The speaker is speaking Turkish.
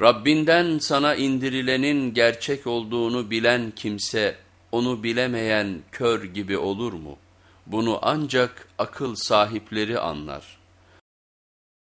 Rabbinden sana indirilenin gerçek olduğunu bilen kimse onu bilemeyen kör gibi olur mu? Bunu ancak akıl sahipleri anlar.''